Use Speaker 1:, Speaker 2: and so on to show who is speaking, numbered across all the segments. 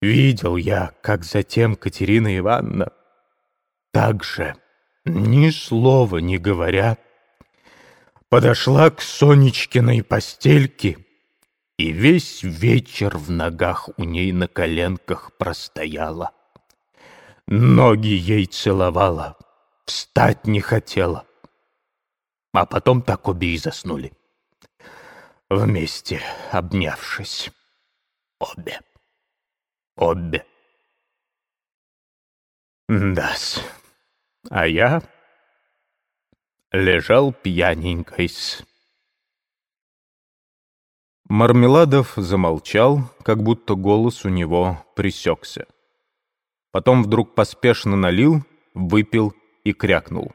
Speaker 1: Видел я, как затем Катерина Ивановна так же, ни слова не говоря, подошла к Сонечкиной постельке и весь вечер в ногах у ней на коленках простояла. Ноги ей целовала, встать не хотела. А потом так обе и заснули. Вместе обнявшись. Обе. Обе. Да-с. А я лежал пьяненькой-с.
Speaker 2: Мармеладов замолчал, как будто голос у него присекся. Потом вдруг поспешно налил, выпил и крякнул.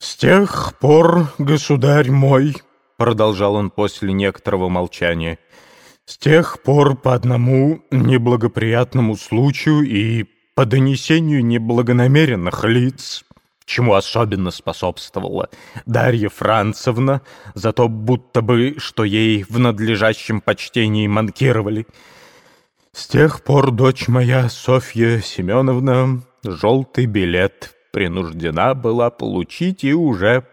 Speaker 1: «С тех пор, государь мой, — продолжал он после некоторого молчания, — с тех пор по одному неблагоприятному случаю и по донесению неблагонамеренных лиц, чему особенно способствовала Дарья Францевна, за то будто бы, что ей в надлежащем почтении манкировали. С тех пор дочь моя Софья Семеновна желтый билет принуждена была получить и уже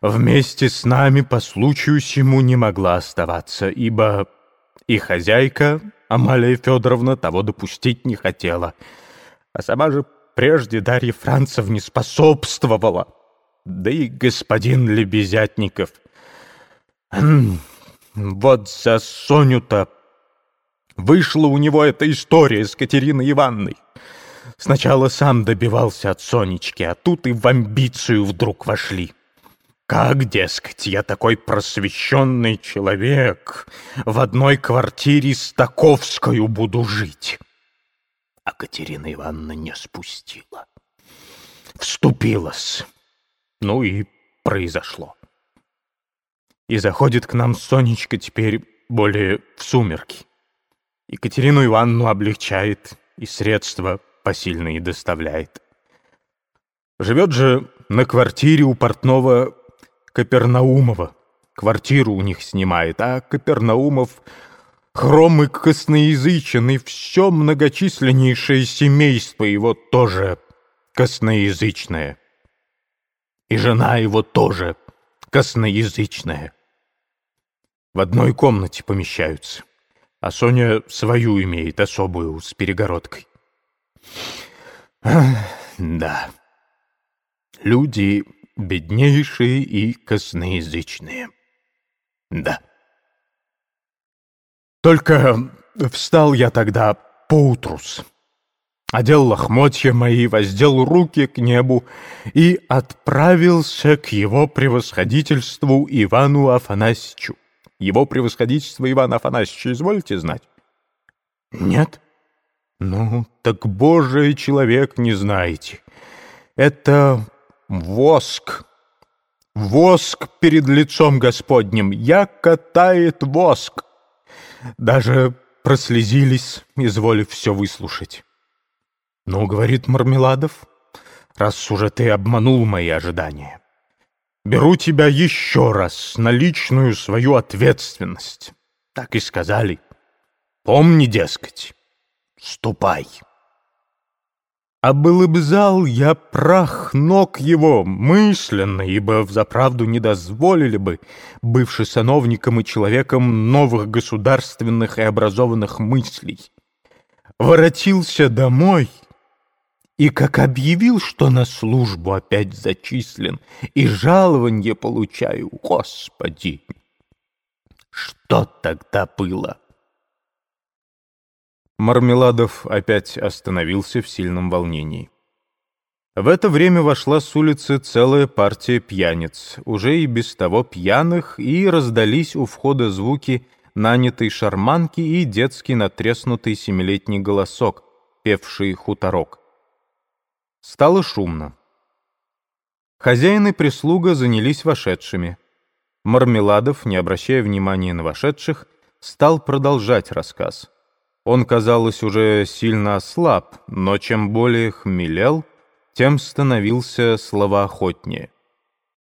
Speaker 1: вместе с нами по случаю сему не могла оставаться, ибо и хозяйка Амалия Федоровна того допустить не хотела, а сама же прежде Дарья Францевне способствовала, да и господин Лебезятников. Вот за Соню-то вышла у него эта история с Катериной Ивановной. Сначала сам добивался от Сонечки, а тут и в амбицию вдруг вошли. Как, дескать, я такой просвещенный человек, в одной квартире с Таковскою буду жить? А Катерина Ивановна не спустила. Вступилась. Ну и произошло. И заходит к нам Сонечка теперь более в сумерки. Екатерину Ивановну облегчает и средства посильные доставляет. Живет же на квартире у портного Капернаумова. Квартиру у них снимает, а Капернаумов хромый косноязычен, и все многочисленнейшее семейство его тоже косноязычное. И жена его тоже косноязычная. В одной комнате помещаются, а Соня свою имеет, особую, с перегородкой. Да, люди беднейшие и косноязычные. Да. Только встал я тогда поутрус, одел лохмотья мои, воздел руки к небу и отправился к его превосходительству Ивану Афанасьевичу. Его превосходительство Иван Афанасьевич, изволите знать? Нет? Ну, так божий человек не знаете. Это воск. Воск перед лицом Господним. Я катает воск. Даже прослезились, изволив все выслушать. «Ну, — говорит Мармеладов, — раз уже ты обманул мои ожидания, беру тебя еще раз на личную свою ответственность. Так и сказали. Помни, дескать, ступай». А был бы зал я прах ног его, мысленно, ибо взаправду не дозволили бы, бывший сановником и человеком новых государственных и образованных мыслей. Воротился домой и, как объявил, что на службу опять зачислен и жалование получаю, Господи, что тогда было?
Speaker 2: Мармеладов опять остановился в сильном волнении. В это время вошла с улицы целая партия пьяниц, уже и без того пьяных, и раздались у входа звуки нанятой шарманки и детский натреснутый семилетний голосок, певший хуторок. Стало шумно. Хозяин и прислуга занялись вошедшими. Мармеладов, не обращая внимания на вошедших, стал продолжать рассказ. Он, казалось, уже сильно ослаб, но чем более хмелел, тем становился словоохотнее.